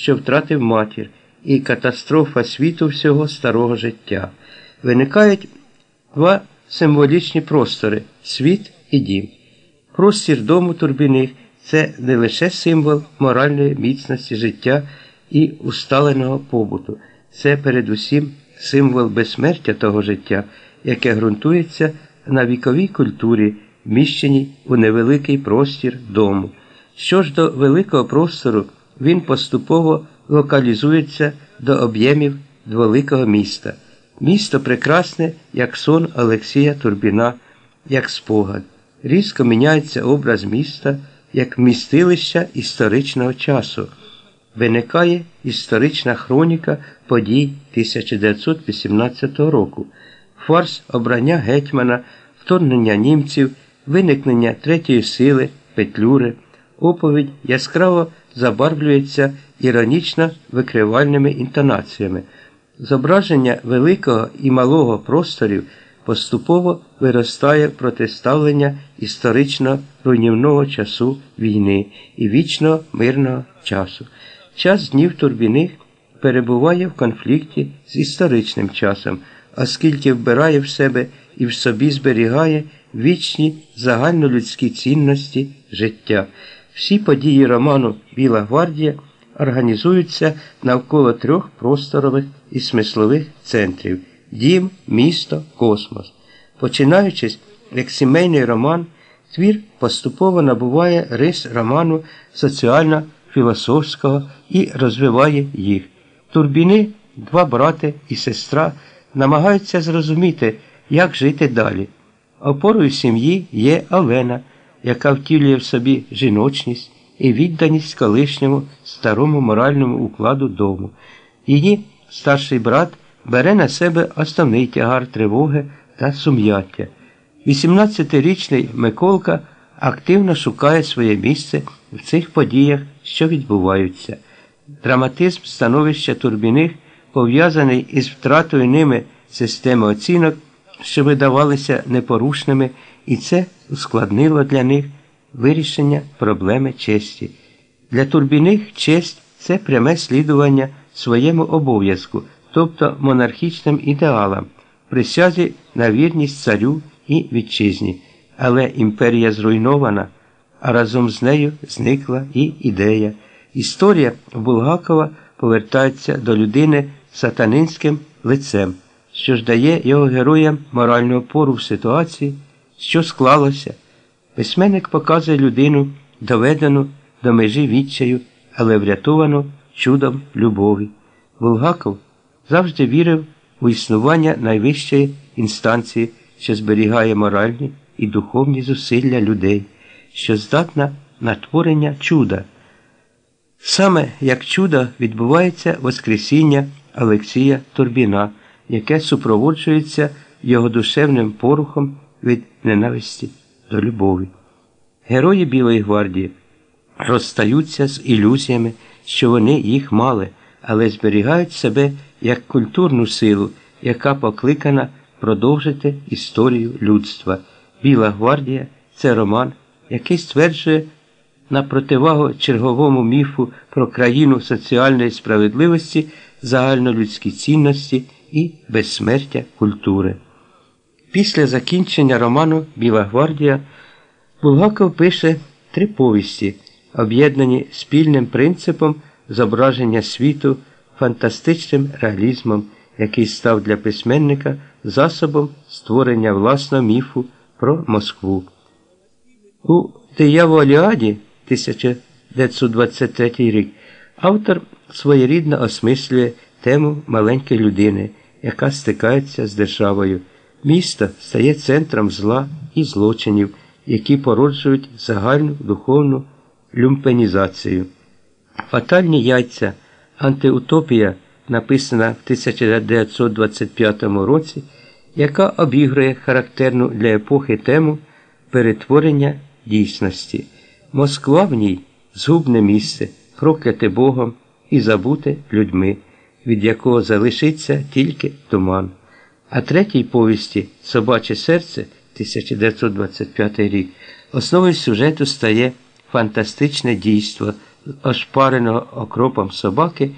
що втратив матір, і катастрофа світу всього старого життя. Виникають два символічні простори світ і дім. Простір дому турбіних це не лише символ моральної міцності життя і усталеного побуту, це передусім символ безсмертя того життя, яке ґрунтується на віковій культурі, вміщеній у невеликий простір дому. Що ж до великого простору, він поступово локалізується до об'ємів великого міста. Місто прекрасне, як сон Олексія Турбіна, як спогад. Різко міняється образ міста як містилища історичного часу. Виникає історична хроніка подій 1918 року, фарс обрання гетьмана, вторгнення німців, виникнення третьої сили, петлюри, оповідь яскраво забарвлюється іронічно викривальними інтонаціями. Зображення великого і малого просторів поступово виростає протиставлення історично руйнівного часу війни і вічного мирного часу. Час днів турбіних перебуває в конфлікті з історичним часом, оскільки вбирає в себе і в собі зберігає вічні загальнолюдські цінності життя. Всі події роману Біла гвардія організуються навколо трьох просторових і смислових центрів дім, місто, космос. Починаючись як сімейний роман, твір поступово набуває рис роману соціально-філософського і розвиває їх. Турбіни, два брати і сестра намагаються зрозуміти, як жити далі. Опорою сім'ї є Олена, яка втілює в собі жіночність і відданість колишньому старому моральному укладу дому. Її старший брат бере на себе основний тягар тривоги та сум'яття. 18-річний Миколка активно шукає своє місце в цих подіях, що відбуваються. Драматизм становища турбіних пов'язаний із втратою ними системи оцінок, що видавалися непорушними, і це ускладнило для них вирішення проблеми честі. Для турбіних честь це пряме слідування своєму обов'язку, тобто монархічним ідеалам, присязі на вірність царю і вітчизні. Але імперія зруйнована, а разом з нею зникла і ідея. Історія Булгакова повертається до людини сатанинським лицем, що ж дає його героям моральну опору в ситуації, що склалося. Письменник показує людину, доведену до межі відчаю, але врятовану чудом любові. Булгаков завжди вірив у існування найвищої інстанції, що зберігає моральні і духовні зусилля людей, що здатна на творення чуда. Саме як чудо відбувається Воскресіння Олексія Турбіна, яке супроводжується його душевним порухом від ненависті до любові. Герої Білої гвардії розстаються з ілюзіями, що вони їх мали, але зберігають себе як культурну силу, яка покликана продовжити історію людства. Біла гвардія це роман, який стверджує на противагу черговому міфу про країну соціальної справедливості, загальнолюдські цінності і безсмертя культури. Після закінчення роману Біла гвардія Булгаков пише три повісті, об'єднані спільним принципом зображення світу фантастичним реалізмом, який став для письменника засобом створення власного міфу про Москву. У Дияволіаді 1923 рік автор своєрідно осмислює тему маленької людини, яка стикається з державою. Місто стає центром зла і злочинів, які породжують загальну духовну люмпенізацію. Фатальні яйця, антиутопія, написана в 1925 році, яка обігрує характерну для епохи тему перетворення дійсності. Москва в ній згубне місце, прокляте Богом і забуте людьми, від якого залишиться тільки туман. А третій повісті Собаче серце 1925 рік основою сюжету стає фантастичне дійство ошпареного окропом собаки